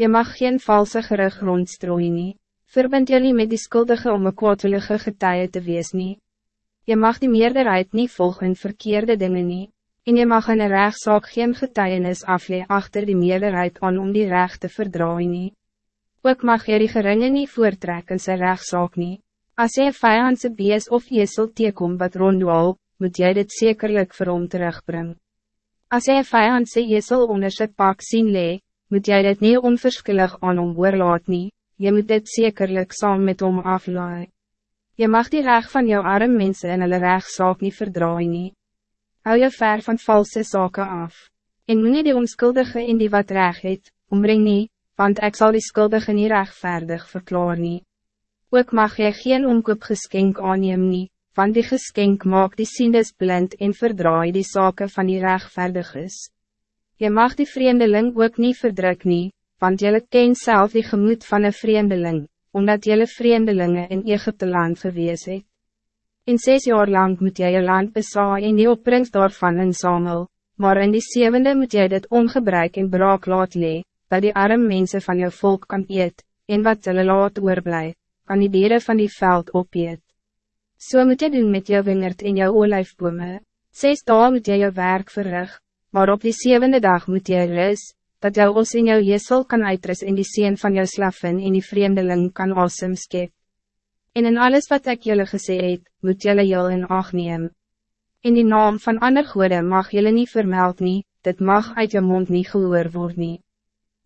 Je mag geen valse gerug rondstrooien nie. Verbind jullie met die skuldige om een kwaadwillige getuie te wees nie. Je mag die meerderheid niet volgen verkeerde dingen nie. En je mag in een rechtszaak geen getuienis aflee achter die meerderheid aan om die recht te verdraaien nie. Ook mag jy die geringe nie voortrek in sy rechtszaak nie. As jy een vijandse bees of jesel teekom wat rondwaal, moet jy dit zekerlijk vir hom terugbring. As jy een vijandse jesel onder sy pak sien lee, moet jy dit nie onverskillig aan hom oorlaat nie, jy moet dit zekerlijk saam met hom aflaai. Je mag die reg van jou arme mensen in hulle rechtszaak niet verdraaien nie. Hou je ver van valse zaken af. En moet die onschuldige in die wat reg het, omring nie, want ik zal die skuldige niet rechtvaardig verklaar nie. Ook mag jy geen omkoopgeskenk aanneem nie, want die geskenk maak die siendes blind en verdraai die zaken van die rechtvaardig is. Je mag die vreemdeling ook niet verdruk nie, want jylle ken zelf die gemoed van een vreemdeling, omdat jylle vreemdelingen in Egypte land gewees het. In zes jaar lang moet jy je land besaai en die opbrengst daarvan inzamel, maar in die zevende moet jy dit ongebruik en braak laat lee, dat die arme mensen van jou volk kan eet, en wat hulle laat oorblij, kan die dieren van die veld opeet. Zo so moet jy doen met jou wingerd en jou olijfbome, zes dagen moet jy jou werk verrichten maar op die zevende dag moet jy rus, dat jou os in jou jesel kan uitrus en die sien van jou slaffen en die vreemdeling kan awesome skep. En in alles wat ik jullie gesê het, moet jullie jou in acht neem. In die naam van ander goede mag jullie niet vermeld nie, dit mag uit je mond niet gehoor word nie.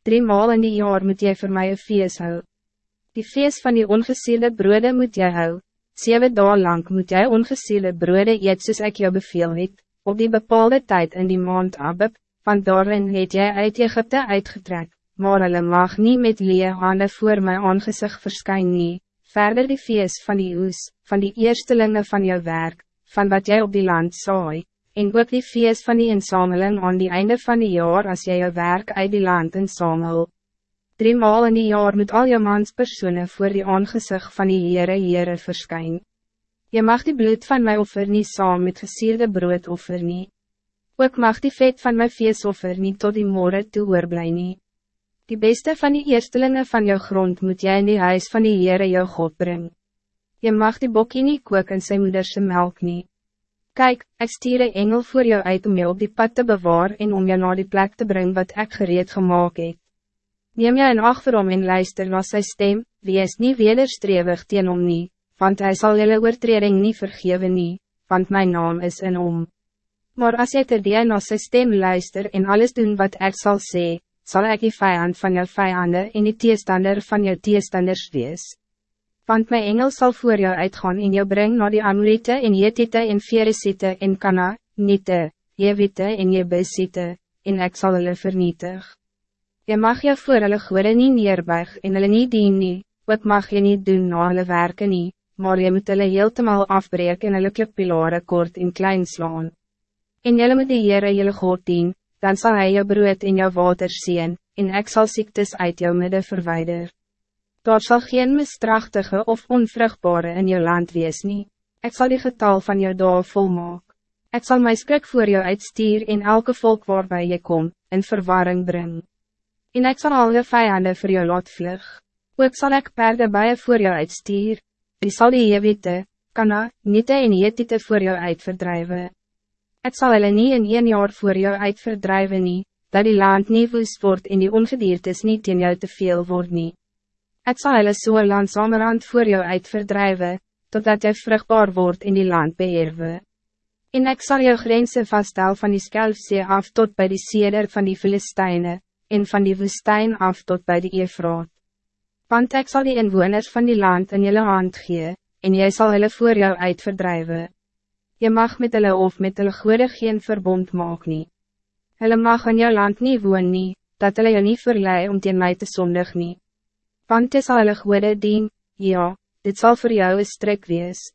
Drie maal in die jaar moet jy voor mij een feest hou. Die feest van die ongesielde broede moet jy hou, Zeven dagen lang moet jij ongesielde broede eet soos ek jou beveel het, op die bepaalde tijd in die maand Abib, want daarin het jy uit Egypte uitgetrek, maar hulle mag niet met lee hande voor my aangezicht verskyn nie, verder die feest van die oes, van die eerstelinge van jou werk, van wat jij op die land saai, en ook die feest van die insameling aan die einde van die jaar als jy jou werk uit die land insamel. Drie maal in die jaar moet al jou manspersoene voor die aangezicht van die Heere Heere verskyn. Je mag die bloed van mijn offer niet saam met gesierde brood offer nie. Ook mag die vet van mijn feestoffer niet tot die morgen toe oorblij nie. Die beste van die eerstelingen van jou grond moet jij in die huis van die Heere jou God brengen. Je mag die bokkie niet kook in sy moederse melk nie. Kijk, ik stuur een engel voor jou uit om jou op die pad te bewaar en om jou naar die plek te brengen wat ik gereed gemaakt het. Neem jou in acht om en luister na sy stem, wie is niet wederstrewig teen om nie, want hij zal jullie oortreding niet vergeven nie, want mijn naam is in om. Maar als jy ter die na sy stem luister en alles doen wat ik zal sê, zal ik die vijand van jou vijanden en die teestander van jou teestanders wees. Want mijn engel zal voor jou uitgaan en jou brengen naar die Amorite en Jetite en Ferisite en Kana, Nite, Jevite en Jebusite, en ik zal hulle vernietig. Je mag jou voor hulle goede nie neerbuig en hulle nie dien nie, wat mag je niet doen na hulle werke nie, maar je moet hulle heeltemal afbreek en hulle klippilare kort en klein slaan. En jylle moet die Heere jylle God dien, dan zal hij jou brood en jou water zien, en ek sal ziektes uit jou midden verwijder. Daar zal geen misdrachtige of onvruchtbare in jou land wees nie, ek sal die getal van jou daar volmaak. Ek sal my skrik voor jou uitstuur en elke volk waarbij je kom, in verwarring bring. En ek sal al je vijanden voor jou laat vlug. Ook zal ik perde bij voor jou uitstuur, die sal die Jewite, Kana, Nite en Jetite voor jou uitverdrijven. Het zal hulle nie in een jaar voor jou uitverdrijven nie, dat die land nie woes word en die ongediertes niet in jou te veel word nie. Het zal hulle so landsamerhand voor jou uitverdrijven, totdat jy vruchtbaar wordt in die land beheerwe. En ik zal jou grenzen vaststel van die Skelfsee af tot bij die Seder van die Filistijnen, en van die woestijn af tot bij die Efraat want ik zal die inwoners van die land in jullie hand gee, en jij zal hulle voor jou uitverdrijven. Je mag met hulle of met hulle goede geen verbond maak nie. Hulle mag in jou land niet woon nie, dat hulle jou nie verlei om teen mij te zondig nie. Want jy sal hulle goede dien, ja, dit zal voor jou een strik wees.